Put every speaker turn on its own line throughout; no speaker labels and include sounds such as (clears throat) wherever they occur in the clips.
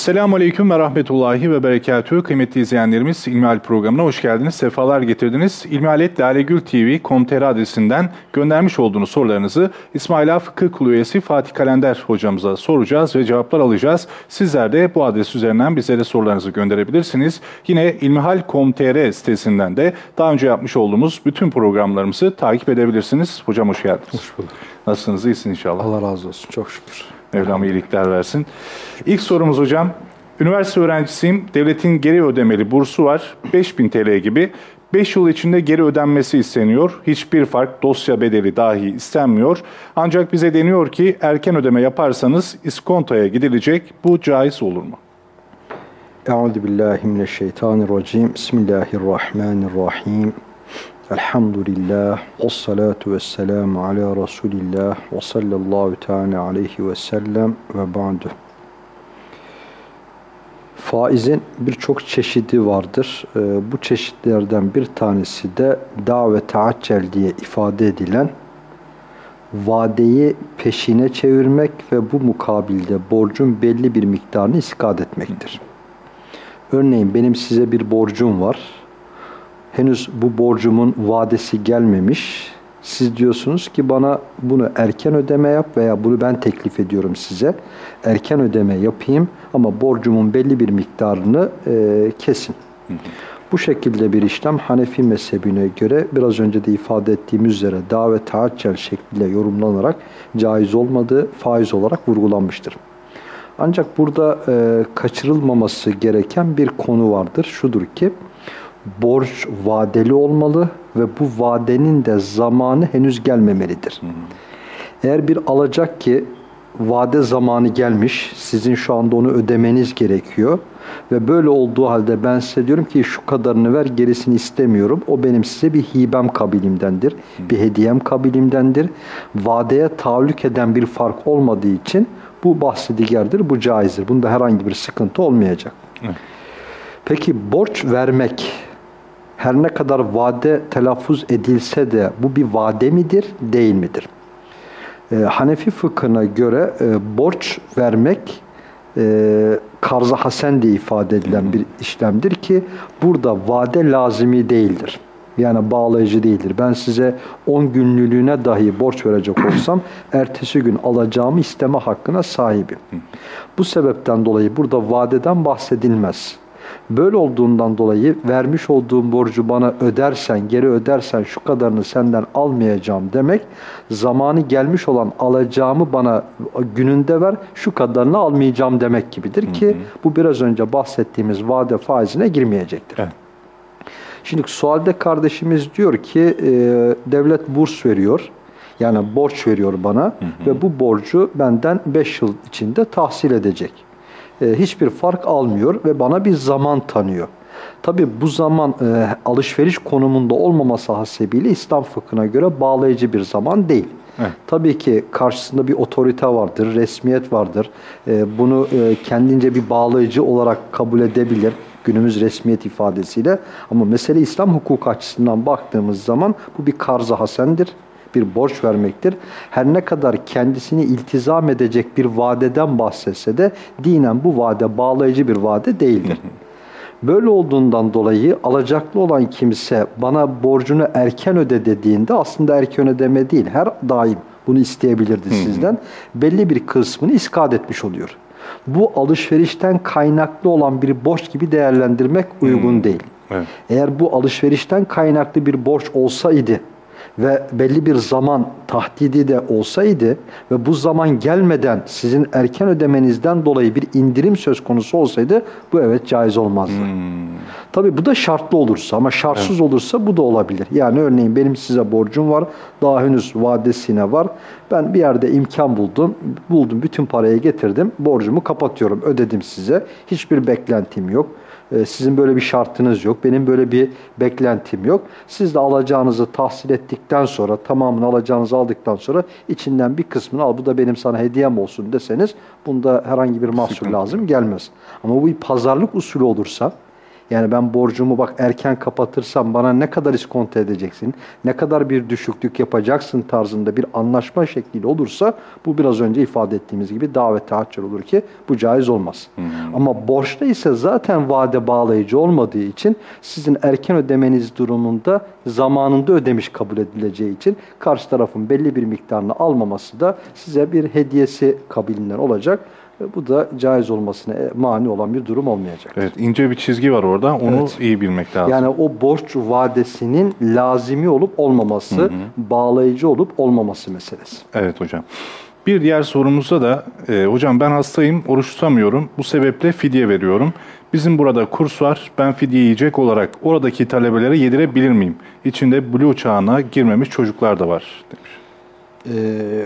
Esselamu Aleyküm ve Rahmetullahi ve Berekatühü. Kıymetli izleyenlerimiz İlmihal programına hoş geldiniz. Sefalar getirdiniz. İlmihaletlalegültv.com.tr adresinden göndermiş olduğunuz sorularınızı İsmaila Fıkıh Kulu üyesi Fatih Kalender hocamıza soracağız ve cevaplar alacağız. Sizler de bu adres üzerinden bizlere sorularınızı gönderebilirsiniz. Yine ilmihal.com.tr sitesinden de daha önce yapmış olduğumuz bütün programlarımızı takip edebilirsiniz. Hocam hoş geldiniz.
Hoş bulduk.
Nasılsınız? İyisiniz inşallah.
Allah razı olsun. Çok şükür.
Mevlam iyilikler versin. İlk sorumuz hocam. Üniversite öğrencisiyim. Devletin geri ödemeli bursu var. 5000 TL gibi. 5 yıl içinde geri ödenmesi isteniyor. Hiçbir fark dosya bedeli dahi istenmiyor. Ancak bize deniyor ki erken ödeme yaparsanız iskontoya gidilecek. Bu caiz olur mu?
Euzu billahi. Bismillahirrahmanirrahim. Elhamdülillah. Ve salatu ve selamu ala Resulillah. Ve sallallahu teala aleyhi ve sellem ve ba'du. Faizin birçok çeşidi vardır. Ee, bu çeşitlerden bir tanesi de davet accel diye ifade edilen vadeyi peşine çevirmek ve bu mukabilde borcun belli bir miktarını iskat etmektir. Örneğin benim size bir borcum var. Henüz bu borcumun vadesi gelmemiş. Siz diyorsunuz ki bana bunu erken ödeme yap veya bunu ben teklif ediyorum size. Erken ödeme yapayım ama borcumun belli bir miktarını e, kesin. Bu şekilde bir işlem Hanefi mezhebine göre biraz önce de ifade ettiğim üzere davet taaccel şekliyle yorumlanarak caiz olmadığı faiz olarak vurgulanmıştır. Ancak burada e, kaçırılmaması gereken bir konu vardır. Şudur ki borç vadeli olmalı ve bu vadenin de zamanı henüz gelmemelidir. Eğer bir alacak ki vade zamanı gelmiş, sizin şu anda onu ödemeniz gerekiyor ve böyle olduğu halde ben size diyorum ki şu kadarını ver gerisini istemiyorum. O benim size bir hibem kabilimdendir, bir hediyem kabilimdendir. Vadeye tahallük eden bir fark olmadığı için bu bahsi digerdir, bu caizdir. Bunda herhangi bir sıkıntı olmayacak. Evet. Peki borç vermek her ne kadar vade telaffuz edilse de bu bir vade midir, değil midir? Ee, Hanefi fıkhına göre e, borç vermek e, karza hasen diye ifade edilen bir işlemdir ki burada vade lazimi değildir. Yani bağlayıcı değildir. Ben size 10 günlülüğüne dahi borç verecek olsam (clears throat) ertesi gün alacağımı isteme hakkına sahibim. Bu sebepten dolayı burada vadeden bahsedilmez. Böyle olduğundan dolayı vermiş olduğum borcu bana ödersen, geri ödersen şu kadarını senden almayacağım demek, zamanı gelmiş olan alacağımı bana gününde ver, şu kadarını almayacağım demek gibidir ki hı hı. bu biraz önce bahsettiğimiz vade faizine girmeyecektir. Evet. Şimdi sualde kardeşimiz diyor ki e, devlet burs veriyor. Yani borç veriyor bana hı hı. ve bu borcu benden 5 yıl içinde tahsil edecek. E, hiçbir fark almıyor ve bana bir zaman tanıyor. Tabi bu zaman e, alışveriş konumunda olmaması hasebiyle İslam fıkhına göre bağlayıcı bir zaman değil. Evet. Tabii ki karşısında bir otorite vardır, resmiyet vardır. E, bunu e, kendince bir bağlayıcı olarak kabul edebilir günümüz resmiyet ifadesiyle. Ama mesele İslam hukuku açısından baktığımız zaman bu bir karza hasendir bir borç vermektir. Her ne kadar kendisini iltizam edecek bir vadeden bahsetse de dinen bu vade bağlayıcı bir vade değildir. (laughs) Böyle olduğundan dolayı alacaklı olan kimse bana borcunu erken öde dediğinde aslında erken ödeme değil, her daim bunu isteyebilirdi sizden. Belli bir kısmını iskat etmiş oluyor. Bu alışverişten kaynaklı olan bir borç gibi değerlendirmek uygun değil. Evet. Eğer bu alışverişten kaynaklı bir borç olsaydı, ve belli bir zaman tahdidi de olsaydı ve bu zaman gelmeden sizin erken ödemenizden dolayı bir indirim söz konusu olsaydı bu evet caiz olmazdı. Hmm. Tabii bu da şartlı olursa ama şartsız evet. olursa bu da olabilir. Yani örneğin benim size borcum var, daha henüz vadesine var. Ben bir yerde imkan buldum, buldum bütün parayı getirdim, borcumu kapatıyorum, ödedim size. Hiçbir beklentim yok. Ee, sizin böyle bir şartınız yok. Benim böyle bir beklentim yok. Siz de alacağınızı tahsil ettikten sonra, tamamını alacağınızı aldıktan sonra içinden bir kısmını al bu da benim sana hediyem olsun deseniz bunda herhangi bir mahsur lazım gelmez. Ama bu bir pazarlık usulü olursa, Yani ben borcumu bak erken kapatırsam bana ne kadar iskonto edeceksin, ne kadar bir düşüklük yapacaksın tarzında bir anlaşma şekliyle olursa bu biraz önce ifade ettiğimiz gibi davet tahaccür olur ki bu caiz olmaz. Hmm. Ama borçta ise zaten vade bağlayıcı olmadığı için sizin erken ödemeniz durumunda zamanında ödemiş kabul edileceği için karşı tarafın belli bir miktarını almaması da size bir hediyesi kabilinden olacak. Bu da caiz olmasına mani olan bir durum olmayacak.
Evet, ince bir çizgi var orada. Onu evet. iyi bilmek lazım.
Yani o borç vadesinin lazimi olup olmaması, hı hı. bağlayıcı olup olmaması meselesi.
Evet hocam. Bir diğer sorumuzda da e, hocam ben hastayım, oruç tutamıyorum. Bu sebeple fidye veriyorum. Bizim burada kurs var. Ben fidye yiyecek olarak oradaki talebelere yedirebilir miyim? İçinde blue çağına girmemiş çocuklar da var demiş.
Ee,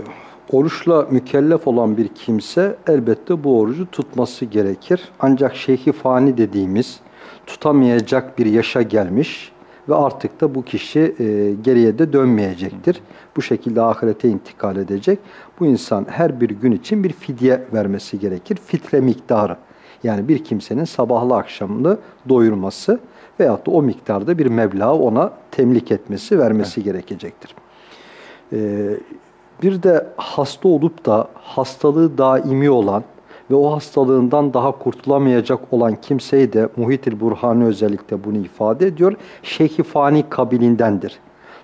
oruçla mükellef olan bir kimse elbette bu orucu tutması gerekir. Ancak şeyhi fani dediğimiz tutamayacak bir yaşa gelmiş ve artık da bu kişi e, geriye de dönmeyecektir. Bu şekilde ahirete intikal edecek. Bu insan her bir gün için bir fidye vermesi gerekir. Fitre miktarı. Yani bir kimsenin sabahlı akşamlı doyurması veyahut da o miktarda bir meblağı ona temlik etmesi, vermesi evet. gerekecektir. Ee, bir de hasta olup da hastalığı daimi olan ve o hastalığından daha kurtulamayacak olan kimseyi de Muhitil Burhani özellikle bunu ifade ediyor. Şeyh-i Fani kabilindendir.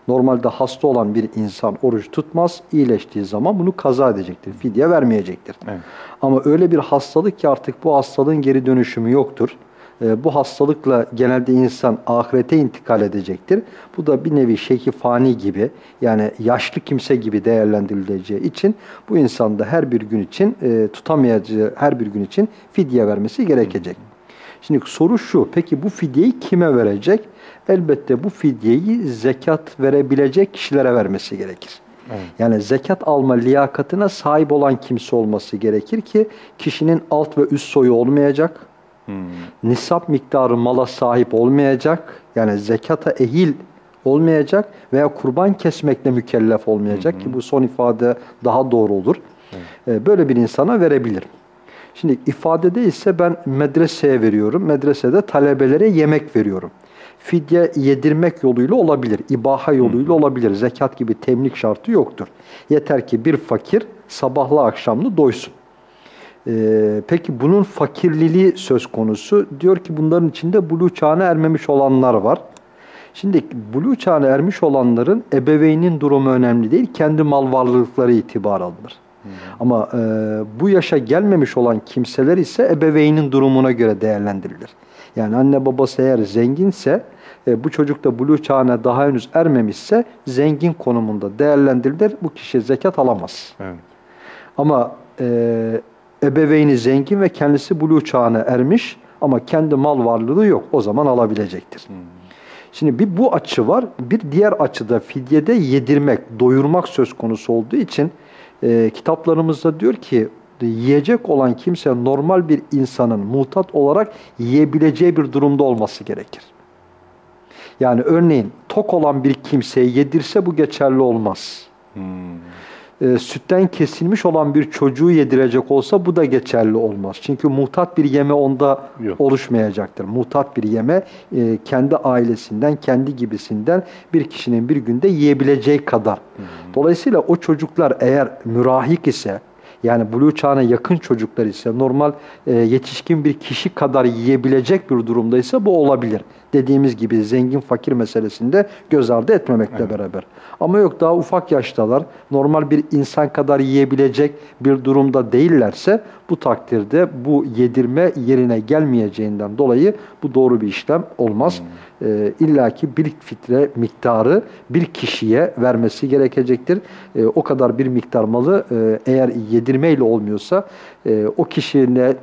Normalde hasta olan bir insan oruç tutmaz, iyileştiği zaman bunu kaza edecektir, fidye vermeyecektir. Evet. Ama öyle bir hastalık ki artık bu hastalığın geri dönüşümü yoktur. Ee, bu hastalıkla genelde insan ahirete intikal edecektir. Bu da bir nevi şeyhi fani gibi yani yaşlı kimse gibi değerlendirileceği için bu insanda her bir gün için e, tutamayacağı her bir gün için fidye vermesi gerekecek. Şimdi soru şu, peki bu fidyeyi kime verecek? Elbette bu fidyeyi zekat verebilecek kişilere vermesi gerekir. Evet. Yani zekat alma liyakatına sahip olan kimse olması gerekir ki kişinin alt ve üst soyu olmayacak, hmm. nisap miktarı mala sahip olmayacak, yani zekata ehil olmayacak veya kurban kesmekle mükellef olmayacak hmm. ki bu son ifade daha doğru olur. Ee, böyle bir insana verebilirim. Şimdi ifadede ise ben medreseye veriyorum. Medresede talebelere yemek veriyorum. Fidye yedirmek yoluyla olabilir. ibaha yoluyla olabilir. Zekat gibi temlik şartı yoktur. Yeter ki bir fakir sabahlı akşamlı doysun. Ee, peki bunun fakirliliği söz konusu. Diyor ki bunların içinde bulu çağına ermemiş olanlar var. Şimdi bulu çağına ermiş olanların ebeveynin durumu önemli değil. Kendi mal varlıkları itibar alınır. Hmm. Ama e, bu yaşa gelmemiş olan kimseler ise ebeveynin durumuna göre değerlendirilir. Yani anne babası eğer zenginse e, bu çocuk da buluğ çağına daha henüz ermemişse zengin konumunda değerlendirilir. Bu kişi zekat alamaz. Evet. Ama e, ebeveyni zengin ve kendisi buluğ çağına ermiş ama kendi mal varlığı yok. O zaman alabilecektir. Hmm. Şimdi bir bu açı var. Bir diğer açıda fidyede yedirmek, doyurmak söz konusu olduğu için e, kitaplarımızda diyor ki yiyecek olan kimse normal bir insanın muhtat olarak yiyebileceği bir durumda olması gerekir. Yani örneğin tok olan bir kimseye yedirse bu geçerli olmaz. Hmm e, sütten kesilmiş olan bir çocuğu yedirecek olsa bu da geçerli olmaz. Çünkü muhtat bir yeme onda Yok. oluşmayacaktır. Muhtat bir yeme e, kendi ailesinden, kendi gibisinden bir kişinin bir günde yiyebileceği kadar. Hı hı. Dolayısıyla o çocuklar eğer mürahik ise, yani buluğ çağına yakın çocuklar ise normal e, yetişkin bir kişi kadar yiyebilecek bir durumdaysa bu olabilir. Dediğimiz gibi zengin fakir meselesinde göz ardı etmemekle evet. beraber. Ama yok daha ufak yaştalar normal bir insan kadar yiyebilecek bir durumda değillerse bu takdirde bu yedirme yerine gelmeyeceğinden dolayı bu doğru bir işlem olmaz. Hmm e, illaki bir fitre miktarı bir kişiye vermesi gerekecektir. E, o kadar bir miktar malı e, eğer yedirmeyle olmuyorsa e, o kişine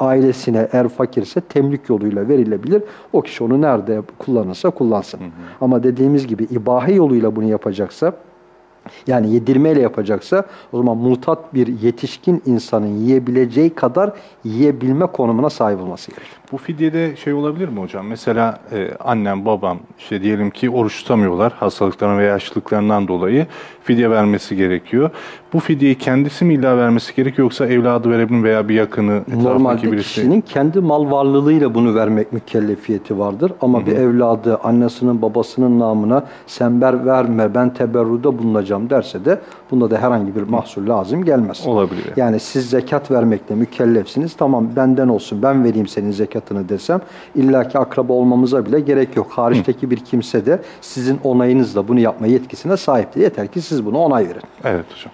ailesine eğer fakirse temlik yoluyla verilebilir. O kişi onu nerede kullanırsa kullansın. Hı hı. Ama dediğimiz gibi ibahe yoluyla bunu yapacaksa yani yedirmeyle yapacaksa o zaman mutat bir yetişkin insanın yiyebileceği kadar yiyebilme konumuna sahip olması gerekir.
Bu fidyede şey olabilir mi hocam? Mesela e, annem, babam işte diyelim ki oruç tutamıyorlar hastalıklarından veya yaşlılıklarından dolayı fidye vermesi gerekiyor. Bu fidyeyi kendisi mi illa vermesi gerekiyor yoksa evladı verebilir veya bir yakını
Normalde
birisi?
kişinin kendi mal varlığıyla bunu vermek mükellefiyeti vardır. Ama bir evladı annesinin babasının namına sen ver, verme ben teberruda bulunacağım derse de bunda da herhangi bir mahsur lazım gelmez.
Olabilir.
Yani siz zekat vermekle mükellefsiniz. Tamam benden olsun ben vereyim senin zekatını desem illaki akraba olmamıza bile gerek yok. Hariçteki bir kimse de sizin onayınızla bunu yapma yetkisine sahiptir. Yeter ki siz buna onay verin.
Evet hocam.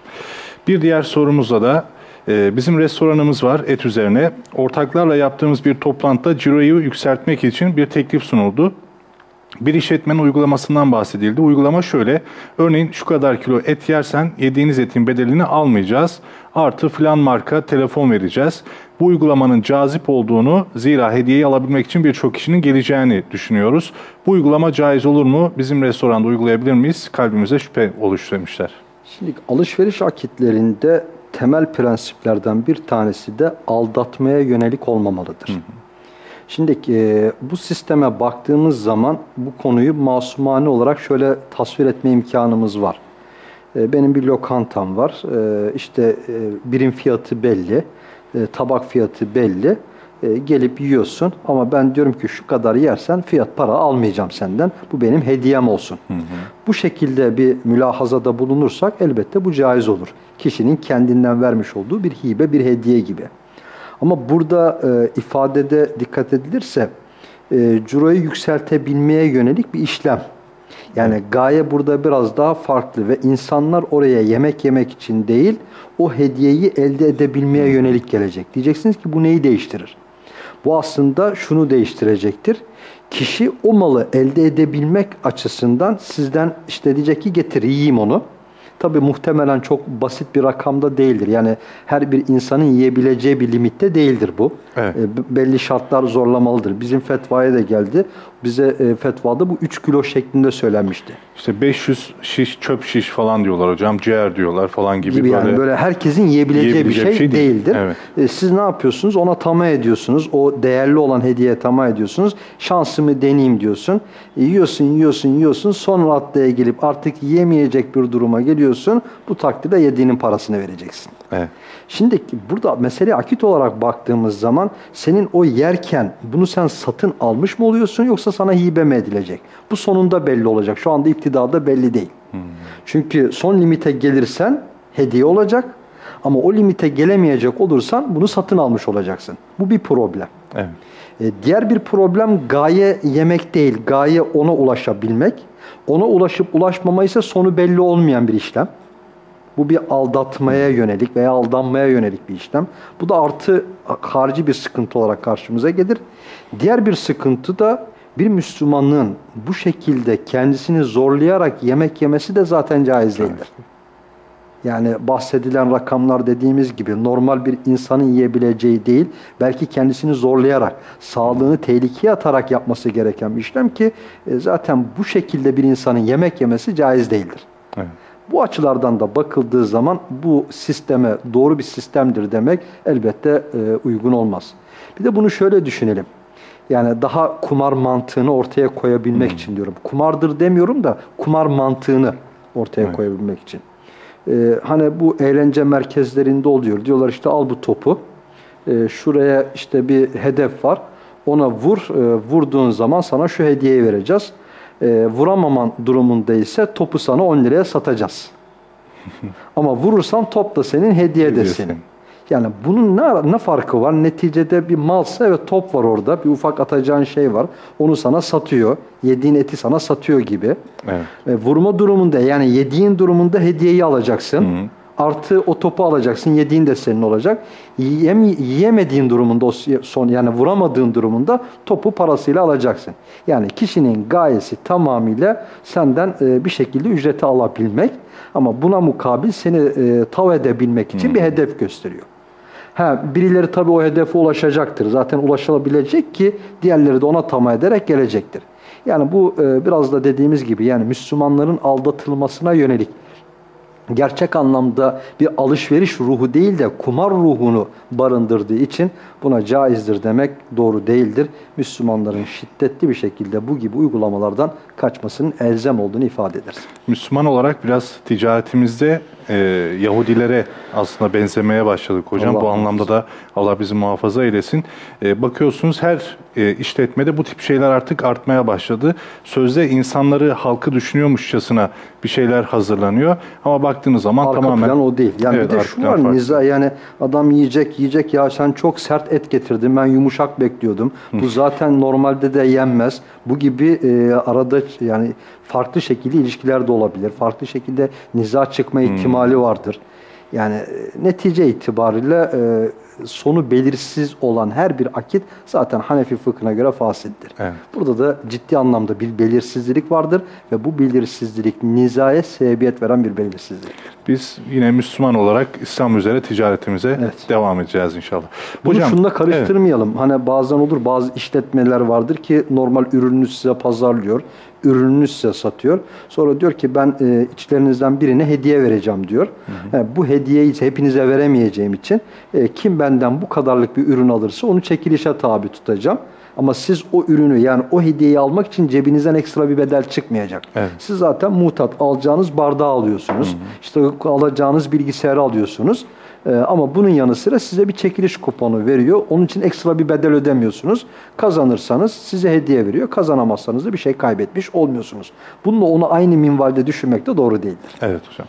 Bir diğer sorumuzda da e, bizim restoranımız var et üzerine. Ortaklarla yaptığımız bir toplantıda ciroyu yükseltmek için bir teklif sunuldu. Bir işletmenin uygulamasından bahsedildi. Uygulama şöyle. Örneğin şu kadar kilo et yersen yediğiniz etin bedelini almayacağız. Artı filan marka telefon vereceğiz. Bu uygulamanın cazip olduğunu zira hediyeyi alabilmek için birçok kişinin geleceğini düşünüyoruz. Bu uygulama caiz olur mu? Bizim restoranda uygulayabilir miyiz? Kalbimize şüphe oluşturmuşlar.
Şimdi alışveriş akitlerinde temel prensiplerden bir tanesi de aldatmaya yönelik olmamalıdır. Şimdi e, bu sisteme baktığımız zaman bu konuyu masumane olarak şöyle tasvir etme imkanımız var. E, benim bir lokantam var. E, işte e, birim fiyatı belli, e, tabak fiyatı belli. E, gelip yiyorsun ama ben diyorum ki şu kadar yersen fiyat para almayacağım senden. Bu benim hediyem olsun. Bu şekilde bir mülahazada bulunursak elbette bu caiz olur. Kişinin kendinden vermiş olduğu bir hibe, bir hediye gibi. Ama burada e, ifadede dikkat edilirse e, ciroyu yükseltebilmeye yönelik bir işlem. Yani gaye burada biraz daha farklı ve insanlar oraya yemek yemek için değil, o hediyeyi elde edebilmeye yönelik gelecek. Diyeceksiniz ki bu neyi değiştirir? Bu aslında şunu değiştirecektir. Kişi o malı elde edebilmek açısından sizden işte diyecek ki getir yiyeyim onu. Tabi muhtemelen çok basit bir rakamda değildir. Yani her bir insanın yiyebileceği bir limitte değildir bu.
Evet.
E, belli şartlar zorlamalıdır. Bizim fetvaya da geldi. Bize e, fetvada bu 3 kilo şeklinde söylenmişti.
İşte 500 şiş çöp şiş falan diyorlar hocam. Ciğer diyorlar falan gibi,
gibi yani böyle herkesin yiyebileceği,
Yiyebileceği
bir
bir
şey,
şey değil.
değildir.
Evet.
E, siz ne yapıyorsunuz? Ona tamah ediyorsunuz. O değerli olan hediyeye tamah ediyorsunuz. Şansımı deneyeyim diyorsun. E, yiyorsun, yiyorsun, yiyorsun. Son raddeye gelip artık yiyemeyecek bir duruma geliyorsun. Bu takdirde yediğinin parasını vereceksin.
Evet.
Şimdi burada mesele akit olarak baktığımız zaman senin o yerken bunu sen satın almış mı oluyorsun yoksa sana hibe mi edilecek? Bu sonunda belli olacak. Şu anda iktidada belli değil. Çünkü son limite gelirsen hediye olacak ama o limite gelemeyecek olursan bunu satın almış olacaksın. Bu bir problem.
Evet.
E, diğer bir problem gaye yemek değil, gaye ona ulaşabilmek. Ona ulaşıp ulaşmama ise sonu belli olmayan bir işlem. Bu bir aldatmaya yönelik veya aldanmaya yönelik bir işlem. Bu da artı harici bir sıkıntı olarak karşımıza gelir. Diğer bir sıkıntı da bir Müslümanın bu şekilde kendisini zorlayarak yemek yemesi de zaten caiz değildir. Yani bahsedilen rakamlar dediğimiz gibi normal bir insanın yiyebileceği değil, belki kendisini zorlayarak, sağlığını tehlikeye atarak yapması gereken bir işlem ki e, zaten bu şekilde bir insanın yemek yemesi caiz değildir.
Evet.
Bu açılardan da bakıldığı zaman bu sisteme doğru bir sistemdir demek elbette e, uygun olmaz. Bir de bunu şöyle düşünelim. Yani daha kumar mantığını ortaya koyabilmek için diyorum. Kumardır demiyorum da kumar mantığını ortaya
Evet.
koyabilmek için. Ee, hani bu eğlence merkezlerinde oluyor. Diyorlar işte al bu topu. Ee, şuraya işte bir hedef var. Ona vur. Ee, vurduğun zaman sana şu hediyeyi vereceğiz. Ee, vuramaman durumunda ise topu sana 10 liraya satacağız. (laughs) Ama vurursan top da senin, hediye de senin. Yani bunun ne, ne farkı var? Neticede bir malsa evet top var orada. Bir ufak atacağın şey var. Onu sana satıyor. Yediğin eti sana satıyor gibi.
Evet.
E, vurma durumunda yani yediğin durumunda hediyeyi alacaksın. Artı o topu alacaksın. Yediğin de senin olacak. Yiyem, yiyemediğin durumunda o son yani vuramadığın durumunda topu parasıyla alacaksın. Yani kişinin gayesi tamamıyla senden e, bir şekilde ücreti alabilmek ama buna mukabil seni e, tav edebilmek için bir hedef gösteriyor. Ha, birileri tabii o hedefe ulaşacaktır. Zaten ulaşılabilecek ki diğerleri de ona tamah ederek gelecektir. Yani bu e, biraz da dediğimiz gibi yani Müslümanların aldatılmasına yönelik gerçek anlamda bir alışveriş ruhu değil de kumar ruhunu barındırdığı için buna caizdir demek doğru değildir. Müslümanların şiddetli bir şekilde bu gibi uygulamalardan kaçmasının elzem olduğunu ifade ederiz.
Müslüman olarak biraz ticaretimizde e, Yahudilere aslında benzemeye başladık hocam.
Allah
bu anlamda da Allah bizi muhafaza eylesin. E, bakıyorsunuz her e, işletmede bu tip şeyler artık artmaya başladı. Sözde insanları, halkı düşünüyormuşçasına bir şeyler hazırlanıyor. Ama baktığınız zaman
Arka
tamamen...
plan o değil. Yani
Evet,
bir de şu var
farklı.
niza yani adam yiyecek yiyecek ya sen çok sert et getirdin ben yumuşak bekliyordum. Bu zaten normalde de yenmez. Bu gibi e, arada yani farklı şekilde ilişkiler de olabilir. Farklı şekilde niza çıkma ihtimali vardır. Yani e, netice itibariyle e, sonu belirsiz olan her bir akit zaten Hanefi fıkhına göre fasittir.
Evet.
Burada da ciddi anlamda bir belirsizlik vardır ve bu belirsizlik nizaya sebebiyet veren bir belirsizliktir.
Biz yine Müslüman olarak İslam üzere ticaretimize
Evet.
devam edeceğiz inşallah.
Bunu
Hocam,
şununla
evet.
karıştırmayalım. Hani bazen olur bazı işletmeler vardır ki normal ürününü size pazarlıyor. Ürününü size satıyor. Sonra diyor ki ben e, içlerinizden birine hediye vereceğim diyor. Yani bu hediyeyi hepinize veremeyeceğim için e, kim benden bu kadarlık bir ürün alırsa onu çekilişe tabi tutacağım. Ama siz o ürünü yani o hediyeyi almak için cebinizden ekstra bir bedel çıkmayacak.
Evet.
Siz zaten mutat alacağınız bardağı alıyorsunuz. İşte alacağınız bilgisayarı alıyorsunuz. Ee, ama bunun yanı sıra size bir çekiliş kuponu veriyor. Onun için ekstra bir bedel ödemiyorsunuz. Kazanırsanız size hediye veriyor. Kazanamazsanız da bir şey kaybetmiş olmuyorsunuz. Bununla onu aynı minvalde düşünmek de doğru değildir.
Evet hocam.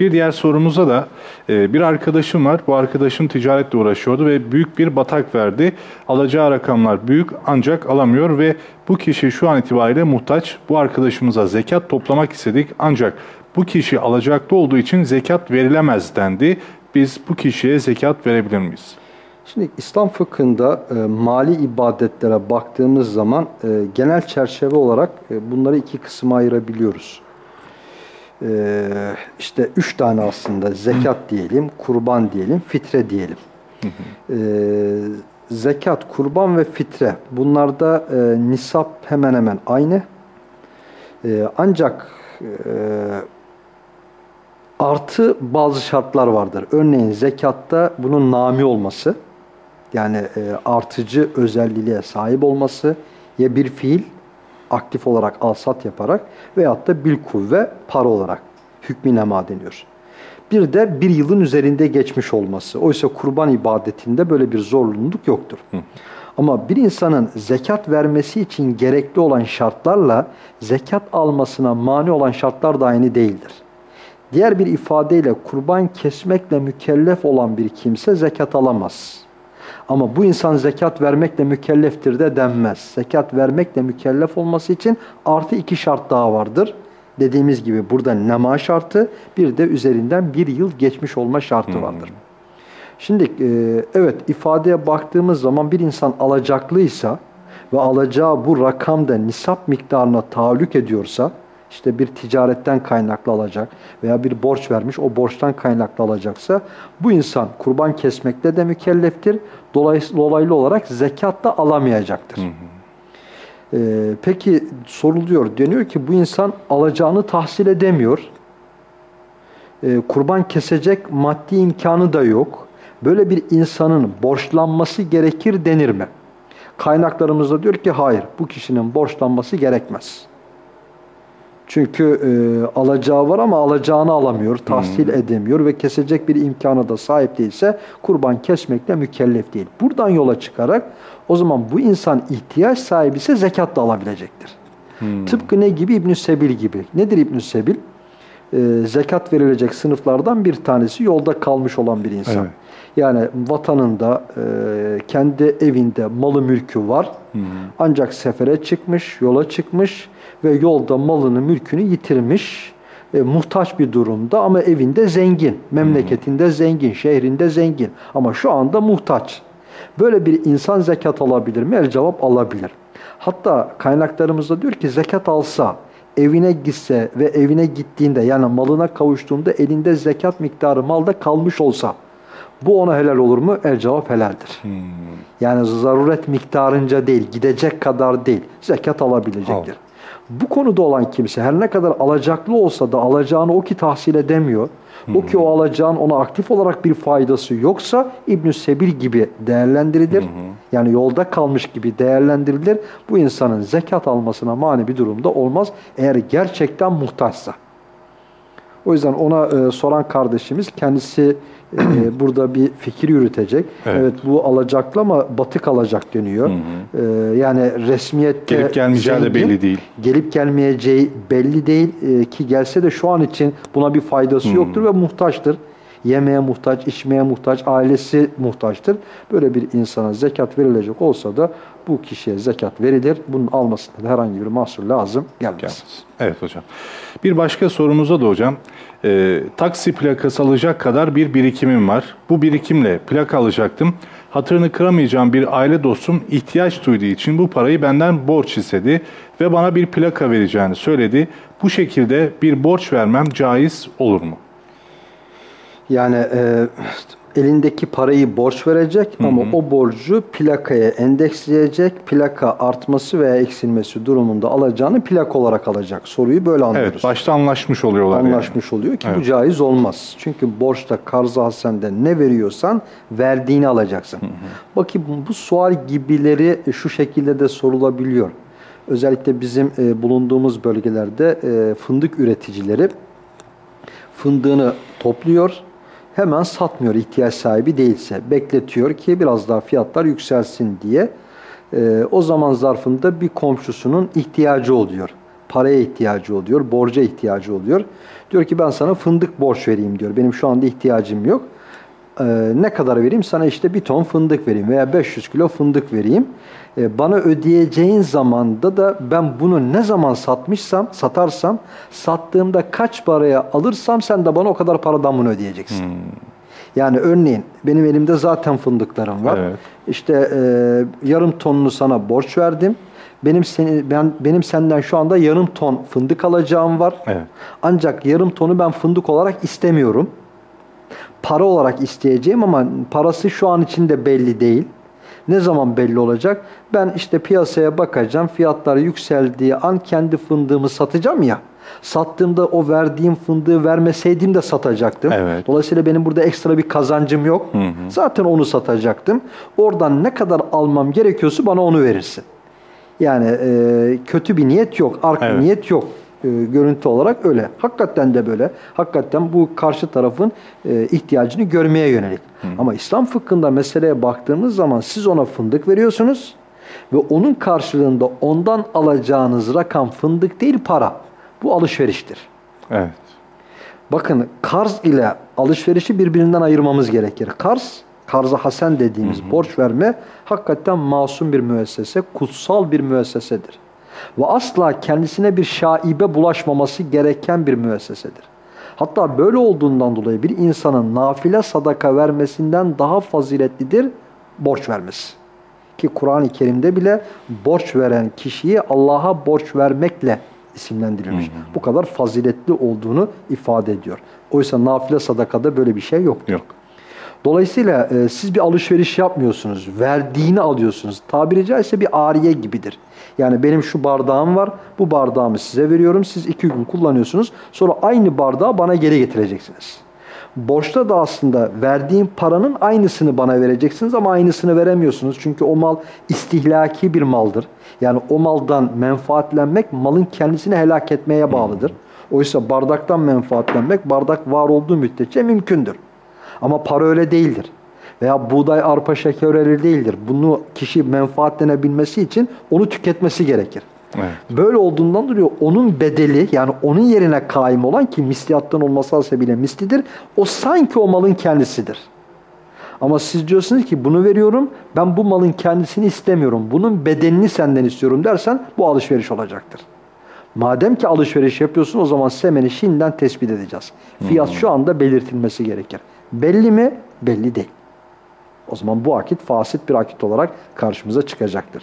Bir diğer sorumuza da e, bir arkadaşım var. Bu arkadaşım ticaretle uğraşıyordu ve büyük bir batak verdi. Alacağı rakamlar büyük ancak alamıyor ve bu kişi şu an itibariyle muhtaç. Bu arkadaşımıza zekat toplamak istedik ancak bu kişi alacaklı olduğu için zekat verilemez dendi. Biz bu kişiye zekat verebilir miyiz?
Şimdi İslam fıkhında e, mali ibadetlere baktığımız zaman e, genel çerçeve olarak e, bunları iki kısma ayırabiliyoruz. E, işte üç tane aslında zekat diyelim, kurban diyelim, fitre diyelim. E, zekat, kurban ve fitre bunlarda e, nisap hemen hemen aynı. E, ancak e, artı bazı şartlar vardır. Örneğin zekatta bunun nami olması, yani e, artıcı özelliğe sahip olması ya bir fiil aktif olarak alsat yaparak veyahut da bil kuvve para olarak hükmü nema deniyor. Bir de bir yılın üzerinde geçmiş olması. Oysa kurban ibadetinde böyle bir zorunluluk yoktur. Ama bir insanın zekat vermesi için gerekli olan şartlarla zekat almasına mani olan şartlar da aynı değildir. Diğer bir ifadeyle kurban kesmekle mükellef olan bir kimse zekat alamaz. Ama bu insan zekat vermekle mükelleftir de denmez. Zekat vermekle mükellef olması için artı iki şart daha vardır. Dediğimiz gibi burada nema şartı bir de üzerinden bir yıl geçmiş olma şartı vardır. Şimdi e, evet ifadeye baktığımız zaman bir insan alacaklıysa ve alacağı bu rakamda nisap miktarına tahallük ediyorsa işte bir ticaretten kaynaklı alacak veya bir borç vermiş o borçtan kaynaklı alacaksa bu insan kurban kesmekte de mükelleftir. Dolayısıyla dolaylı olarak zekat da alamayacaktır. Ee, peki soruluyor deniyor ki bu insan alacağını tahsil edemiyor. Ee, kurban kesecek maddi imkanı da yok. Böyle bir insanın borçlanması gerekir denir mi? Kaynaklarımızda diyor ki hayır bu kişinin borçlanması gerekmez. Çünkü e, alacağı var ama alacağını alamıyor, tahsil edemiyor ve kesecek bir imkanı da sahip değilse kurban kesmekle mükellef değil. Buradan yola çıkarak o zaman bu insan ihtiyaç sahibi ise zekat da alabilecektir. Tıpkı ne gibi? İbn-i Sebil gibi. Nedir İbn-i Sebil? E, zekat verilecek sınıflardan bir tanesi yolda kalmış olan bir insan.
Evet.
Yani vatanında, e, kendi evinde malı mülkü var. Ancak sefere çıkmış, yola çıkmış ve yolda malını, mülkünü yitirmiş. E, muhtaç bir durumda ama evinde zengin, memleketinde zengin, şehrinde zengin. Ama şu anda muhtaç. Böyle bir insan zekat alabilir mi? El cevap alabilir. Hatta kaynaklarımızda diyor ki zekat alsa, evine gitse ve evine gittiğinde yani malına kavuştuğunda elinde zekat miktarı malda kalmış olsa bu ona helal olur mu? El cevap helaldir. Yani zaruret miktarınca değil, gidecek kadar değil. Zekat alabilecektir. Bu konuda olan kimse her ne kadar alacaklı olsa da alacağını o ki tahsil edemiyor. O ki o alacağın ona aktif olarak bir faydası yoksa ibn Sebil gibi değerlendirilir. Yani yolda kalmış gibi değerlendirilir. Bu insanın zekat almasına mani bir durumda olmaz eğer gerçekten muhtaçsa. O yüzden ona e, soran kardeşimiz kendisi e, burada bir fikir yürütecek.
Evet.
Evet, bu alacaklı ama batık alacak deniyor. E, yani resmiyette
Gelip gelmeyeceği de
zengin,
belli değil.
Gelip gelmeyeceği belli değil E, ki gelse de şu an için buna bir faydası yoktur ve muhtaçtır. Yemeğe muhtaç, içmeye muhtaç, ailesi muhtaçtır. Böyle bir insana zekat verilecek olsa da bu kişiye zekat verilir. Bunun almasında da herhangi bir mahsur lazım gelmez.
Gelmez. Evet hocam. Bir başka sorumuza da hocam. E, taksi plakası alacak kadar bir birikimim var. Bu birikimle plaka alacaktım. Hatırını kıramayacağım bir aile dostum ihtiyaç duyduğu için bu parayı benden borç istedi ve bana bir plaka vereceğini söyledi. Bu şekilde bir borç vermem caiz olur mu?
Yani e, elindeki parayı borç verecek ama o borcu plakaya endeksleyecek. Plaka artması veya eksilmesi durumunda alacağını plak olarak alacak. Soruyu böyle anlıyoruz.
Evet, başta anlaşmış oluyorlar. yani.
Anlaşmış oluyor ki bu
Evet.
caiz olmaz. Çünkü borçta karzı hasende ne veriyorsan verdiğini alacaksın. Bakın bu sual gibileri şu şekilde de sorulabiliyor. Özellikle bizim e, bulunduğumuz bölgelerde e, fındık üreticileri fındığını topluyor, hemen satmıyor ihtiyaç sahibi değilse. Bekletiyor ki biraz daha fiyatlar yükselsin diye. Ee, o zaman zarfında bir komşusunun ihtiyacı oluyor. Paraya ihtiyacı oluyor, borca ihtiyacı oluyor. Diyor ki ben sana fındık borç vereyim diyor. Benim şu anda ihtiyacım yok. Ee, ne kadar vereyim? Sana işte bir ton fındık vereyim veya 500 kilo fındık vereyim. Ee, bana ödeyeceğin zamanda da ben bunu ne zaman satmışsam, satarsam, sattığımda kaç paraya alırsam sen de bana o kadar paradan bunu ödeyeceksin. Yani örneğin benim elimde zaten fındıklarım var.
Evet.
İşte e, yarım tonunu sana borç verdim. Benim seni ben benim senden şu anda yarım ton fındık alacağım var.
Evet.
Ancak yarım tonu ben fındık olarak istemiyorum. Para olarak isteyeceğim ama parası şu an içinde belli değil. Ne zaman belli olacak? Ben işte piyasaya bakacağım. Fiyatlar yükseldiği an kendi fındığımı satacağım ya. Sattığımda o verdiğim fındığı vermeseydim de satacaktım.
Evet.
Dolayısıyla benim burada ekstra bir kazancım yok. Zaten onu satacaktım. Oradan ne kadar almam gerekiyorsa bana onu verirsin. Yani e, kötü bir niyet yok, arka
Evet.
niyet yok. E, görüntü olarak öyle. Hakikaten de böyle. Hakikaten bu karşı tarafın e, ihtiyacını görmeye yönelik. Ama İslam fıkhında meseleye baktığımız zaman siz ona fındık veriyorsunuz ve onun karşılığında ondan alacağınız rakam fındık değil para. Bu alışveriştir.
Evet.
Bakın karz ile alışverişi birbirinden ayırmamız gerekir. Karz, karza hasen dediğimiz borç verme hakikaten masum bir müessese, kutsal bir müessesedir. Ve asla kendisine bir şaibe bulaşmaması gereken bir müessesedir. Hatta böyle olduğundan dolayı bir insanın nafile sadaka vermesinden daha faziletlidir borç vermesi. Ki Kur'an-ı Kerim'de bile borç veren kişiyi Allah'a borç vermekle isimlendirilmiş. Bu kadar faziletli olduğunu ifade ediyor. Oysa nafile sadakada böyle bir şey yok.
Yok.
Dolayısıyla e, siz bir alışveriş yapmıyorsunuz. Verdiğini alıyorsunuz. Tabiri caizse bir ariye gibidir. Yani benim şu bardağım var. Bu bardağımı size veriyorum. Siz iki gün kullanıyorsunuz. Sonra aynı bardağı bana geri getireceksiniz. Borçta da aslında verdiğim paranın aynısını bana vereceksiniz ama aynısını veremiyorsunuz. Çünkü o mal istihlaki bir maldır. Yani o maldan menfaatlenmek malın kendisini helak etmeye bağlıdır. Oysa bardaktan menfaatlenmek bardak var olduğu müddetçe mümkündür. Ama para öyle değildir. Veya buğday, arpa, şeker öyle değildir. Bunu kişi menfaatlenebilmesi için onu tüketmesi gerekir.
Evet.
Böyle olduğundan dolayı onun bedeli yani onun yerine kaim olan ki misliyattan olması hasebiyle mislidir. O sanki o malın kendisidir. Ama siz diyorsunuz ki bunu veriyorum ben bu malın kendisini istemiyorum. Bunun bedenini senden istiyorum dersen bu alışveriş olacaktır. Madem ki alışveriş yapıyorsun o zaman semeni şimdiden tespit edeceğiz. Fiyat şu anda belirtilmesi gerekir. Belli mi? Belli değil. O zaman bu akit fasit bir akit olarak karşımıza çıkacaktır.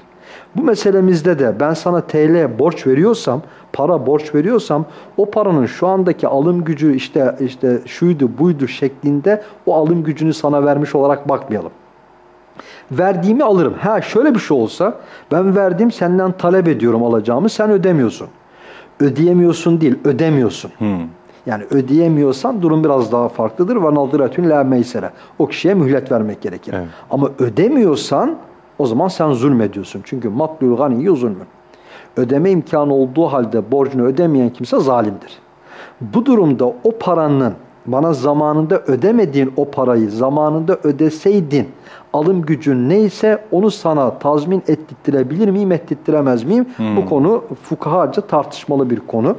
Bu meselemizde de ben sana TL borç veriyorsam, para borç veriyorsam o paranın şu andaki alım gücü işte işte şuydu buydu şeklinde o alım gücünü sana vermiş olarak bakmayalım. Verdiğimi alırım. Ha şöyle bir şey olsa ben verdim senden talep ediyorum alacağımı sen ödemiyorsun. Ödeyemiyorsun değil, ödemiyorsun. Yani ödeyemiyorsan durum biraz daha farklıdır. Nadratun la meysere. O kişiye mühlet vermek gerekir.
Evet.
Ama ödemiyorsan o zaman sen zulmediyorsun. Çünkü matlul ganiyyu zulmün. Ödeme imkanı olduğu halde borcunu ödemeyen kimse zalimdir. Bu durumda o paranın bana zamanında ödemediğin o parayı zamanında ödeseydin alım gücün neyse onu sana tazmin ettirebilir miyim, ettiremez miyim? Bu konu fukahaca tartışmalı bir konu.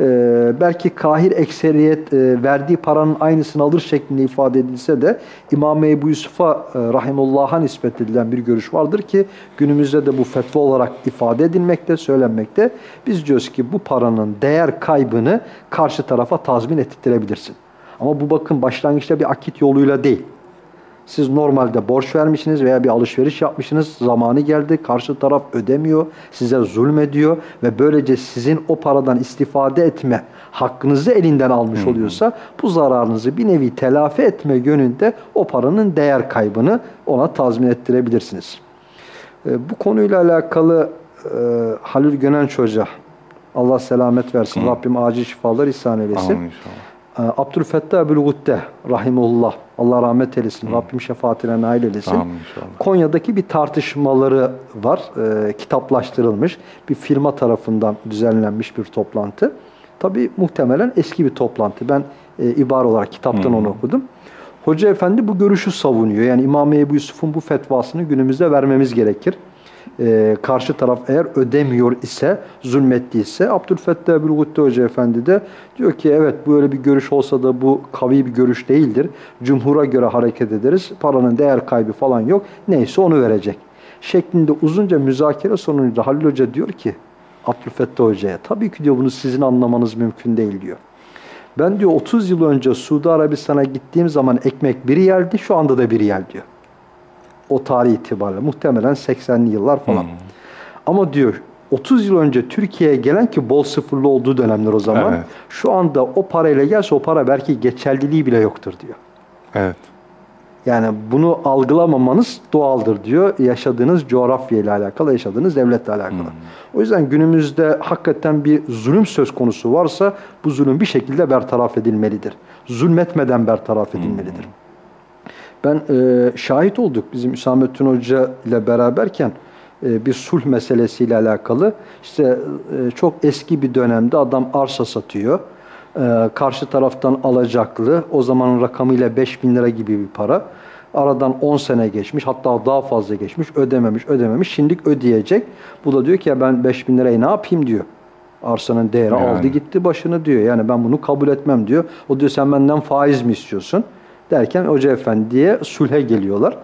Ee, belki kahir ekseriyet e, verdiği paranın aynısını alır şeklinde ifade edilse de İmam Ebu Yusuf'a e, rahimullah'a nispet edilen bir görüş vardır ki günümüzde de bu fetva olarak ifade edilmekte, söylenmekte. Biz diyoruz ki bu paranın değer kaybını karşı tarafa tazmin ettirebilirsin. Ama bu bakın başlangıçta bir akit yoluyla değil. Siz normalde borç vermişsiniz veya bir alışveriş yapmışsınız. Zamanı geldi. Karşı taraf ödemiyor. Size zulmediyor. Ve böylece sizin o paradan istifade etme hakkınızı elinden almış oluyorsa bu zararınızı bir nevi telafi etme yönünde o paranın değer kaybını ona tazmin ettirebilirsiniz. E, bu konuyla alakalı e, Halil Gönenç Hoca Allah selamet versin. Rabbim acil şifalar ihsan eylesin.
Amin inşallah.
Ee, Abdülfettah Ebul-Gutte rahimullah Allah rahmet eylesin. Rabbim şefaatine nail eylesin.
İnşallah.
Konya'daki bir tartışmaları var. Ee, kitaplaştırılmış. Bir firma tarafından düzenlenmiş bir toplantı. Tabi muhtemelen eski bir toplantı. Ben e, ibar olarak kitaptan onu okudum. Hoca efendi bu görüşü savunuyor. Yani İmam Ebu Yusuf'un bu fetvasını günümüzde vermemiz gerekir. Ee, karşı taraf eğer ödemiyor ise, zulmettiyse Abdülfettah Ebul-Gutte Hoca Efendi de diyor ki evet böyle bir görüş olsa da bu kavi bir görüş değildir. Cumhura göre hareket ederiz. Paranın değer kaybı falan yok. Neyse onu verecek. Şeklinde uzunca müzakere sonucu Halil Hoca diyor ki Abdülfettah Hoca'ya tabii ki diyor bunu sizin anlamanız mümkün değil diyor. Ben diyor 30 yıl önce Suudi Arabistan'a gittiğim zaman ekmek bir riyaldi şu anda da bir riyal diyor. O tarih itibariyle muhtemelen 80'li yıllar falan. Ama diyor 30 yıl önce Türkiye'ye gelen ki bol sıfırlı olduğu dönemler o zaman.
Evet.
Şu anda o parayla gelse o para belki geçerliliği bile yoktur diyor.
Evet.
Yani bunu algılamamanız doğaldır diyor. Yaşadığınız coğrafya ile alakalı, yaşadığınız devletle alakalı. O yüzden günümüzde hakikaten bir zulüm söz konusu varsa bu zulüm bir şekilde bertaraf edilmelidir. Zulmetmeden bertaraf edilmelidir. Ben e, şahit olduk bizim Hüsamettin Hoca ile beraberken e, bir sulh meselesiyle alakalı. İşte e, çok eski bir dönemde adam arsa satıyor. E, karşı taraftan alacaklı. O zamanın rakamıyla 5 bin lira gibi bir para. Aradan 10 sene geçmiş hatta daha fazla geçmiş. Ödememiş ödememiş. Şimdi ödeyecek. Bu da diyor ki ya ben 5 bin lirayı ne yapayım diyor. Arsanın değeri
Yani.
aldı gitti başını diyor. Yani ben bunu kabul etmem diyor. O diyor sen benden faiz mi istiyorsun? Derken Hoca Efendi'ye sulhe geliyorlar.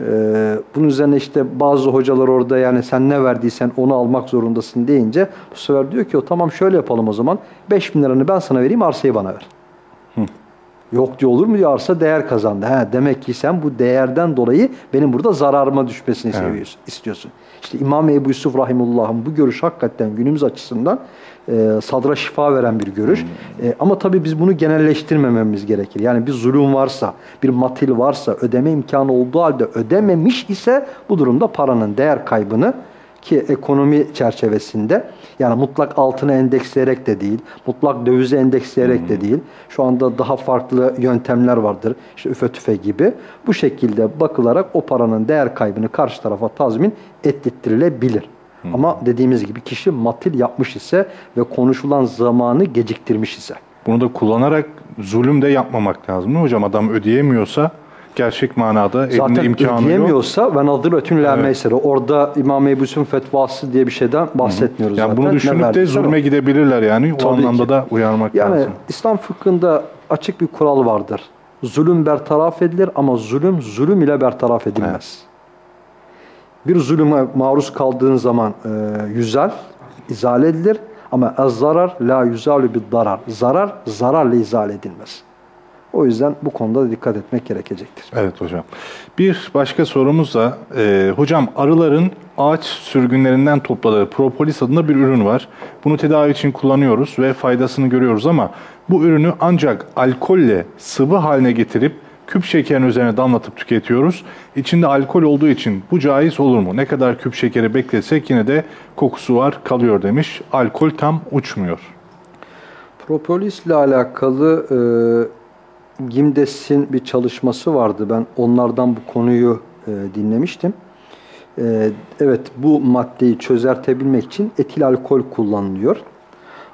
Ee, bunun üzerine işte bazı hocalar orada yani sen ne verdiysen onu almak zorundasın deyince bu sefer diyor ki o tamam şöyle yapalım o zaman 5 bin liranı ben sana vereyim arsayı bana ver. Yok diyor olur mu diyor arsa değer kazandı. He, demek ki sen bu değerden dolayı benim burada zararıma düşmesini
Evet.
seviyorsun, istiyorsun. İşte İmam Ebu Yusuf Rahimullah'ın bu görüş hakikaten günümüz açısından e, sadra şifa veren bir görüş. E, ama tabii biz bunu genelleştirmememiz gerekir. Yani bir zulüm varsa, bir matil varsa, ödeme imkanı olduğu halde ödememiş ise bu durumda paranın değer kaybını ki ekonomi çerçevesinde yani mutlak altına endeksleyerek de değil, mutlak dövize endeksleyerek de değil. Şu anda daha farklı yöntemler vardır. İşte üfe tüfe gibi. Bu şekilde bakılarak o paranın değer kaybını karşı tarafa tazmin ettirtilebilir. Ama dediğimiz gibi kişi matil yapmış ise ve konuşulan zamanı geciktirmiş ise.
Bunu da kullanarak zulüm de yapmamak lazım değil mi hocam? Adam ödeyemiyorsa gerçek manada elinde
Zaten
imkanı yok.
ödeyemiyorsa ve nadratün la
Evet.
meysere. Orada İmam Ebu Yusuf'un fetvası diye bir şeyden bahsetmiyoruz
Yani
zaten.
bunu düşünüp de zulme gidebilirler yani. O
Tabii
anlamda
ki.
da uyarmak
Yani
lazım.
İslam fıkhında açık bir kural vardır. Zulüm bertaraf edilir ama zulüm zulüm ile bertaraf edilmez. Bir zulüme maruz kaldığın zaman e, yüzel, izale edilir ama ez zarar la yüzalü bid darar. Zarar zararla izale edilmez. O yüzden bu konuda da dikkat etmek gerekecektir.
Evet hocam. Bir başka sorumuz da e, hocam arıların ağaç sürgünlerinden topladığı propolis adında bir ürün var. Bunu tedavi için kullanıyoruz ve faydasını görüyoruz ama bu ürünü ancak alkolle sıvı haline getirip küp şekerin üzerine damlatıp tüketiyoruz. İçinde alkol olduğu için bu caiz olur mu? Ne kadar küp şekeri bekletsek yine de kokusu var kalıyor demiş. Alkol tam uçmuyor.
Propolis ile alakalı e, Gimdes'in bir çalışması vardı. Ben onlardan bu konuyu e, dinlemiştim. E, evet bu maddeyi çözertebilmek için etil alkol kullanılıyor.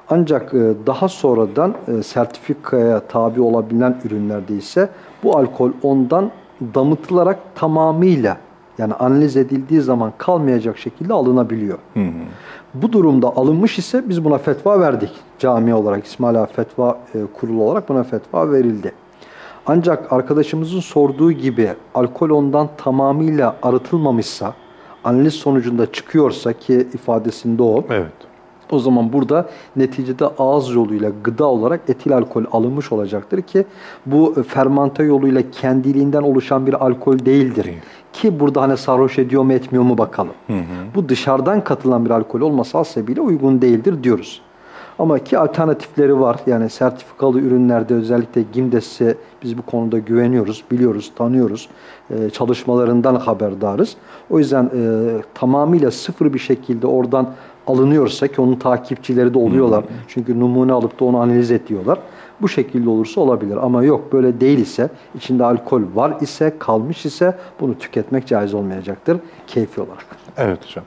Ancak e, daha sonradan e, sertifikaya tabi olabilen ürünlerde ise bu alkol ondan damıtılarak tamamıyla yani analiz edildiği zaman kalmayacak şekilde alınabiliyor.
Hı hı.
Bu durumda alınmış ise biz buna fetva verdik. Cami olarak, İsmaila Fetva e, Kurulu olarak buna fetva verildi. Ancak arkadaşımızın sorduğu gibi alkol ondan tamamıyla arıtılmamışsa, analiz sonucunda çıkıyorsa ki ifadesinde o,
Evet.
O zaman burada neticede ağız yoluyla gıda olarak etil alkol alınmış olacaktır ki bu fermante yoluyla kendiliğinden oluşan bir alkol değildir.
Değil.
Ki burada hani sarhoş ediyor mu etmiyor mu bakalım.
Hı hı.
Bu dışarıdan katılan bir alkol olmasa sebebiyle uygun değildir diyoruz. Ama ki alternatifleri var. Yani sertifikalı ürünlerde özellikle Gimdes'e biz bu konuda güveniyoruz, biliyoruz, tanıyoruz. Ee, çalışmalarından haberdarız. O yüzden e, tamamıyla sıfır bir şekilde oradan alınıyorsa ki onun takipçileri de oluyorlar. Çünkü numune alıp da onu analiz ediyorlar. Bu şekilde olursa olabilir. Ama yok böyle değil ise, içinde alkol var ise, kalmış ise bunu tüketmek caiz olmayacaktır keyfi olarak.
Evet hocam.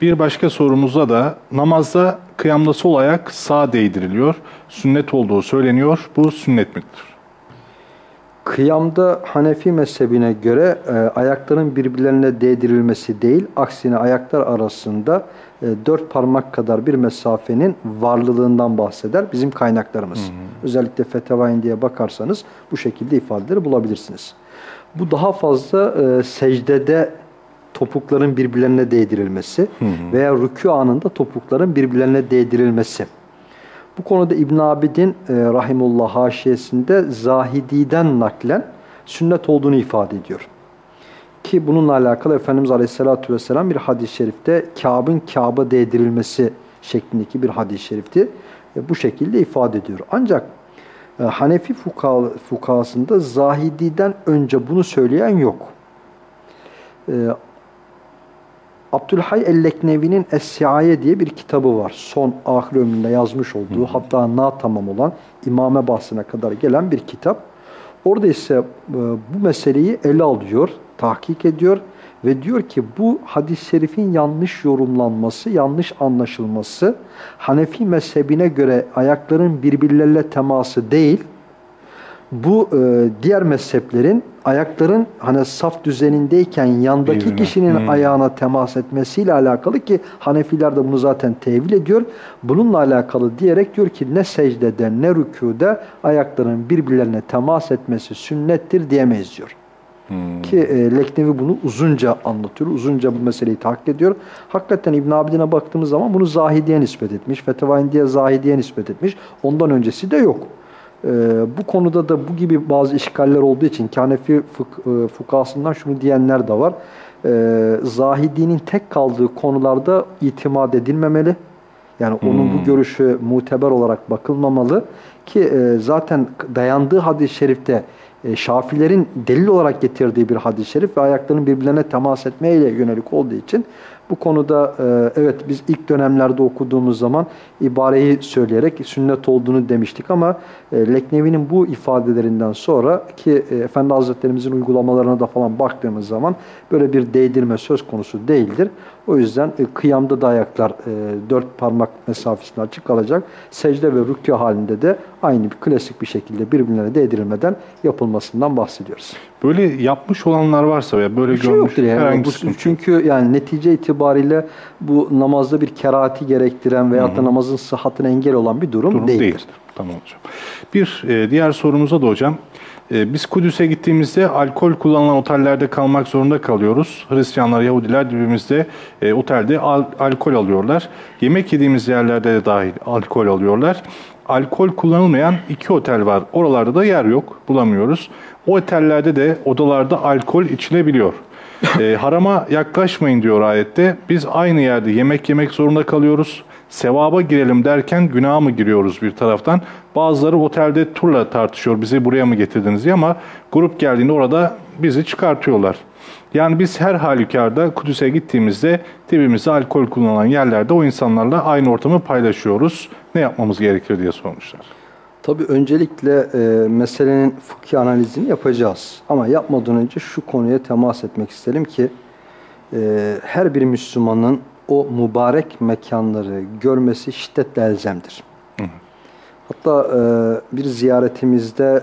Bir başka sorumuzda da namazda kıyamda sol ayak sağ değdiriliyor. Sünnet olduğu söyleniyor. Bu sünnet midir?
Kıyamda Hanefi mezhebine göre e, ayakların birbirlerine değdirilmesi değil, aksine ayaklar arasında e, dört parmak kadar bir mesafenin varlığından bahseder bizim kaynaklarımız. Özellikle Feteva diye bakarsanız bu şekilde ifadeleri bulabilirsiniz. Bu daha fazla e, secdede topukların birbirlerine değdirilmesi veya rükû anında topukların birbirlerine değdirilmesi. Bu konuda İbn Abidin e, rahimullah haşiyesinde Zahidi'den naklen sünnet olduğunu ifade ediyor. Ki bununla alakalı Efendimiz Aleyhisselatü Vesselam bir hadis-i şerifte Kâb'ın Kâb'a değdirilmesi şeklindeki bir hadis-i şerifti. E, bu şekilde ifade ediyor. Ancak e, Hanefi fuka, fukasında Zahidi'den önce bunu söyleyen yok. E, Abdülhay el-Leknevi'nin Es-Siaye diye bir kitabı var. Son ahir ömründe yazmış olduğu hatta na tamam olan imame bahsine kadar gelen bir kitap. Orada ise e, bu meseleyi ele alıyor, tahkik ediyor ve diyor ki bu hadis-i şerifin yanlış yorumlanması, yanlış anlaşılması Hanefi mezhebine göre ayakların birbirleriyle teması değil, bu e, diğer mezheplerin ayakların hani saf düzenindeyken yandaki
Birbirine.
kişinin
Hmm.
ayağına temas etmesiyle alakalı ki Hanefiler de bunu zaten tevil ediyor. Bununla alakalı diyerek diyor ki ne secdede ne rükûde ayakların birbirlerine temas etmesi sünnettir diyemeyiz diyor.
Hmm.
Ki e, Leknevi bunu uzunca anlatıyor. Uzunca bu meseleyi tahkik ediyor. Hakikaten İbn Abidin'e baktığımız zaman bunu Zahidi'ye nispet etmiş. Feteva-i Zahidi'ye nispet etmiş. Ondan öncesi de yok. E, bu konuda da bu gibi bazı işgaller olduğu için Kanefi fık, e, fukasından şunu diyenler de var. E, Zahidi'nin tek kaldığı konularda itimat edilmemeli. Yani onun bu görüşü muteber olarak bakılmamalı ki e, zaten dayandığı hadis-i şerifte e, Şafilerin delil olarak getirdiği bir hadis-i şerif ve ayaklarının birbirlerine temas etmeyle yönelik olduğu için bu konuda e, evet biz ilk dönemlerde okuduğumuz zaman ibareyi söyleyerek sünnet olduğunu demiştik ama Leknevi'nin bu ifadelerinden sonra ki e, Efendi Hazretlerimizin uygulamalarına da falan baktığımız zaman böyle bir değdirme söz konusu değildir. O yüzden e, kıyamda da ayaklar e, dört parmak mesafesinde açık kalacak. Secde ve rükû halinde de aynı bir klasik bir şekilde birbirlerine değdirilmeden yapılmasından bahsediyoruz.
Böyle yapmış olanlar varsa veya böyle
şey
görmüş
yani.
herhangi
Bu-
bir sıkıntı.
çünkü yani netice itibariyle bu namazda bir kerahati gerektiren veyahut da namazın sıhhatine engel olan bir durum,
durum
değildir.
değildir. Tamam hocam. Bir e, diğer sorumuza da hocam. E, biz Kudüs'e gittiğimizde alkol kullanılan otellerde kalmak zorunda kalıyoruz. Hristiyanlar, Yahudiler dibimizde e, otelde al- alkol alıyorlar. Yemek yediğimiz yerlerde de dahil alkol alıyorlar. Alkol kullanılmayan iki otel var. Oralarda da yer yok. Bulamıyoruz. O otellerde de odalarda alkol içilebiliyor. E, harama yaklaşmayın diyor ayette. Biz aynı yerde yemek yemek zorunda kalıyoruz. Sevaba girelim derken günaha mı giriyoruz bir taraftan? Bazıları otelde turla tartışıyor. Bizi buraya mı getirdiniz diye ama grup geldiğinde orada bizi çıkartıyorlar. Yani biz her halükarda Kudüs'e gittiğimizde dibimizde alkol kullanılan yerlerde o insanlarla aynı ortamı paylaşıyoruz. Ne yapmamız gerekir diye sormuşlar.
Tabii öncelikle e, meselenin fıkhi analizini yapacağız. Ama yapmadan önce şu konuya temas etmek isterim ki e, her bir Müslümanın o mübarek mekanları görmesi şiddetle elzemdir. Hı. Hatta e, bir ziyaretimizde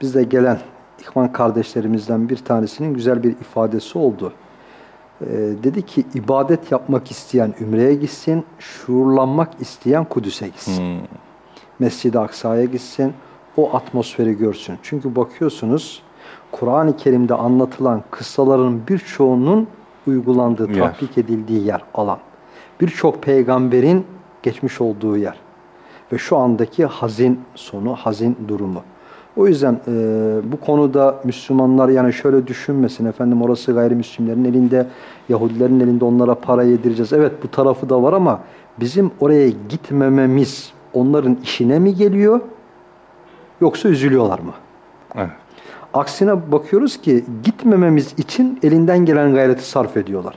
bizde gelen İhvan kardeşlerimizden bir tanesinin güzel bir ifadesi oldu. E, dedi ki ibadet yapmak isteyen Ümre'ye gitsin, şuurlanmak isteyen Kudüs'e gitsin. Hmm. Mescid-i Aksa'ya gitsin, o atmosferi görsün. Çünkü bakıyorsunuz Kur'an-ı Kerim'de anlatılan kıssaların birçoğunun uygulandığı, yer. tatbik edildiği yer, alan. Birçok peygamberin geçmiş olduğu yer. Ve şu andaki hazin sonu, hazin durumu. O yüzden e, bu konuda Müslümanlar yani şöyle düşünmesin efendim orası gayrimüslimlerin elinde, Yahudilerin elinde onlara para yedireceğiz. Evet bu tarafı da var ama bizim oraya gitmememiz onların işine mi geliyor yoksa üzülüyorlar mı? Evet. Aksine bakıyoruz ki gitmememiz için elinden gelen gayreti sarf ediyorlar.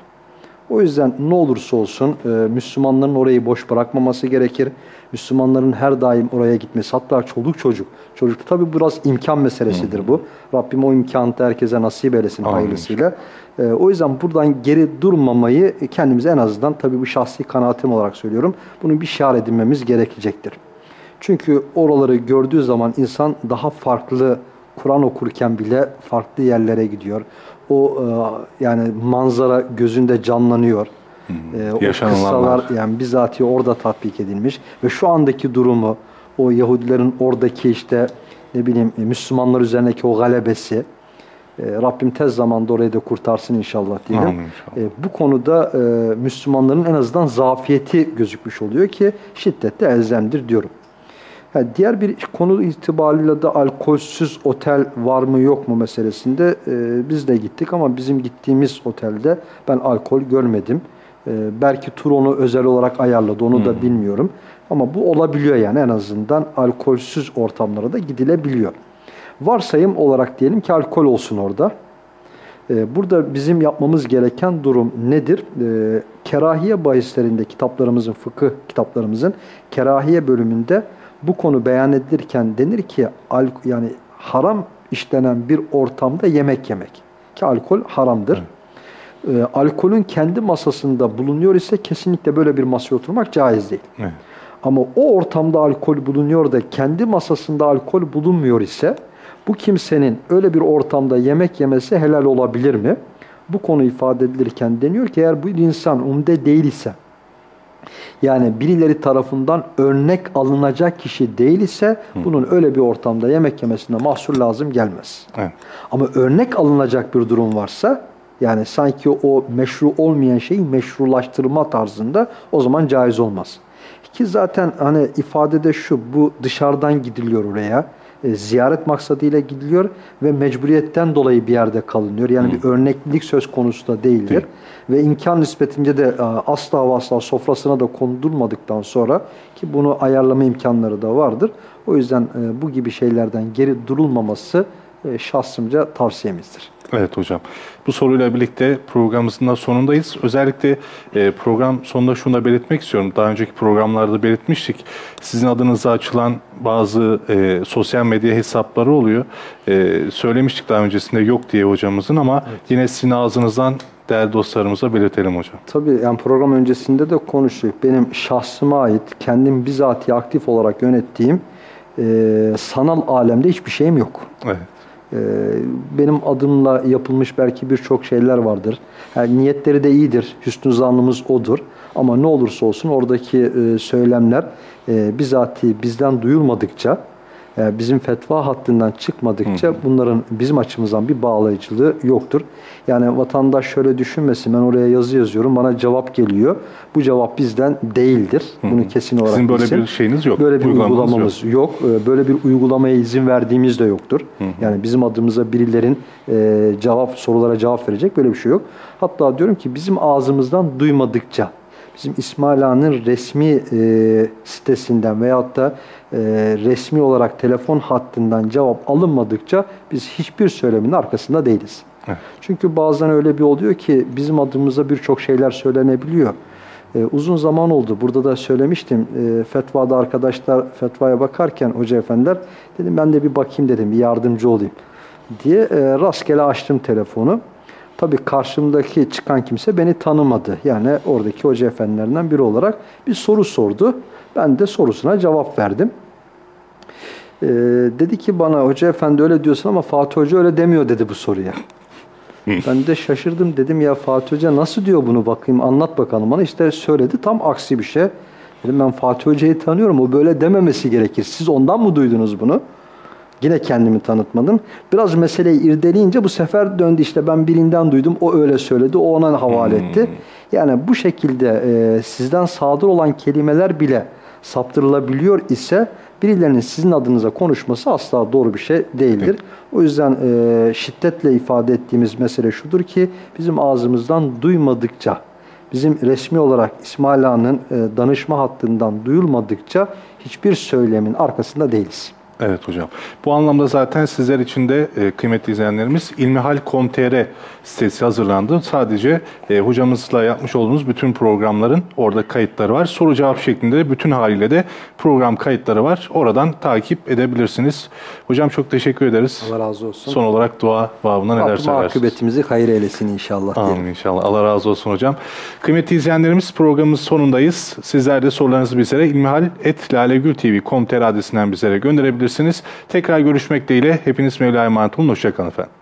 O yüzden ne olursa olsun e, Müslümanların orayı boş bırakmaması gerekir. Müslümanların her daim oraya gitmesi hatta çoluk çocuk. Çocuk tabi biraz imkan meselesidir bu. Rabbim o imkanı herkese nasip eylesin Amin. hayırlısıyla. E, o yüzden buradan geri durmamayı kendimize en azından tabi bu şahsi kanaatim olarak söylüyorum. Bunu bir şiar edinmemiz gerekecektir. Çünkü oraları gördüğü zaman insan daha farklı Kur'an okurken bile farklı yerlere gidiyor. O e, yani manzara gözünde canlanıyor. Hmm. E, o kıssalar yani bizatihi orada tatbik edilmiş ve şu andaki durumu o Yahudilerin oradaki işte ne bileyim Müslümanlar üzerindeki o galebesi e, Rabbim tez zamanda orayı da kurtarsın inşallah diyelim. Amin inşallah. E, bu konuda e, Müslümanların en azından zafiyeti gözükmüş oluyor ki şiddette elzemdir diyorum. Yani diğer bir konu itibariyle de alkolsüz otel var mı yok mu meselesinde e, biz de gittik ama bizim gittiğimiz otelde ben alkol görmedim. E, belki tur onu özel olarak ayarladı onu hmm. da bilmiyorum. Ama bu olabiliyor yani en azından alkolsüz ortamlara da gidilebiliyor. Varsayım olarak diyelim ki alkol olsun orada. E, burada bizim yapmamız gereken durum nedir? E, kerahiye bahislerinde kitaplarımızın, fıkıh kitaplarımızın kerahiye bölümünde bu konu beyan edilirken denir ki yani haram işlenen bir ortamda yemek yemek. Ki alkol haramdır. Evet. Ee, alkolün kendi masasında bulunuyor ise kesinlikle böyle bir masaya oturmak caiz değil. Evet. Ama o ortamda alkol bulunuyor da kendi masasında alkol bulunmuyor ise bu kimsenin öyle bir ortamda yemek yemesi helal olabilir mi? Bu konu ifade edilirken deniyor ki eğer bu insan umde değil ise yani birileri tarafından örnek alınacak kişi değil ise Hı. bunun öyle bir ortamda yemek yemesine mahsur lazım gelmez. Evet. Ama örnek alınacak bir durum varsa yani sanki o meşru olmayan şeyi meşrulaştırma tarzında o zaman caiz olmaz. Ki zaten hani ifadede şu bu dışarıdan gidiliyor oraya e, ziyaret maksadıyla gidiliyor ve mecburiyetten dolayı bir yerde kalınıyor. Yani hmm. bir örneklik söz konusu da değildir. Değil. Ve imkan nispetince de e, asla ve asla sofrasına da kondurmadıktan sonra ki bunu ayarlama imkanları da vardır. O yüzden e, bu gibi şeylerden geri durulmaması e, şahsımca tavsiyemizdir.
Evet hocam. Bu soruyla birlikte programımızın da sonundayız. Özellikle e, program sonunda şunu da belirtmek istiyorum. Daha önceki programlarda belirtmiştik. Sizin adınıza açılan bazı e, sosyal medya hesapları oluyor. E, söylemiştik daha öncesinde yok diye hocamızın ama evet. yine sizin ağzınızdan değerli dostlarımıza belirtelim hocam.
Tabii yani program öncesinde de konuştuk. Benim şahsıma ait, kendim bizatihi aktif olarak yönettiğim e, sanal alemde hiçbir şeyim yok. Evet. Ee, benim adımla yapılmış belki birçok şeyler vardır. Yani niyetleri de iyidir. Hüsnü zannımız odur. Ama ne olursa olsun oradaki e, söylemler e, bizatihi bizden duyulmadıkça bizim fetva hattından çıkmadıkça bunların bizim açımızdan bir bağlayıcılığı yoktur. Yani vatandaş şöyle düşünmesin ben oraya yazı yazıyorum bana cevap geliyor. Bu cevap bizden değildir. Bunu kesin olarak
Sizin böyle
bilsin.
bir şeyiniz yok,
Böyle bir uygulamamız yok. Ee, Böyle bir uygulamaya izin verdiğimiz de yoktur. Yani bizim adımıza birilerin e, cevap sorulara cevap verecek böyle bir şey yok. Hatta diyorum ki bizim ağzımızdan duymadıkça bizim İsmail Ağa'nın resmi e, sitesinden veyahut da e, resmi olarak telefon hattından cevap alınmadıkça biz hiçbir söylemin arkasında değiliz.
Evet.
Çünkü bazen öyle bir oluyor ki bizim adımıza birçok şeyler söylenebiliyor. Ee, uzun zaman oldu. Burada da söylemiştim. Ee, fetvada arkadaşlar fetvaya bakarken hoca efendiler dedim ben de bir bakayım dedim. Bir yardımcı olayım diye e, rastgele açtım telefonu. Tabii karşımdaki çıkan kimse beni tanımadı. Yani oradaki hoca efendilerinden biri olarak bir soru sordu. Ben de sorusuna cevap verdim. Ee, dedi ki bana hoca efendi öyle diyorsun ama Fatih Hoca öyle demiyor dedi bu soruya. Ben de şaşırdım dedim ya Fatih Hoca nasıl diyor bunu bakayım anlat bakalım bana. işte söyledi tam aksi bir şey. Dedim ben Fatih Hoca'yı tanıyorum o böyle dememesi gerekir. Siz ondan mı duydunuz bunu? Yine kendimi tanıtmadım. Biraz meseleyi irdeleyince bu sefer döndü işte ben birinden duydum o öyle söyledi o ona havale etti. Yani bu şekilde e, sizden sadır olan kelimeler bile saptırılabiliyor ise birilerinin sizin adınıza konuşması asla doğru bir şey değildir. O yüzden e, şiddetle ifade ettiğimiz mesele şudur ki bizim ağzımızdan duymadıkça, bizim resmi olarak İsmail Ağa'nın e, danışma hattından duyulmadıkça hiçbir söylemin arkasında değiliz.
Evet hocam. Bu anlamda zaten sizler için de e, kıymetli izleyenlerimiz ilmihal.com.tr sitesi hazırlandı. Sadece e, hocamızla yapmış olduğumuz bütün programların orada kayıtları var. Soru cevap şeklinde de bütün haliyle de program kayıtları var. Oradan takip edebilirsiniz. Hocam çok teşekkür ederiz.
Allah razı olsun.
Son olarak dua babına neler
Rabbim
söylersiniz?
akıbetimizi hayır eylesin inşallah. diyelim.
Amin inşallah. Allah razı olsun hocam. Kıymetli izleyenlerimiz programımız sonundayız. Sizler de sorularınızı bizlere ilmihal.lalegültv.com.tr adresinden bizlere gönderebilirsiniz. Tekrar görüşmek dileğiyle. Hepiniz Mevla'ya emanet olun. Hoşçakalın efendim.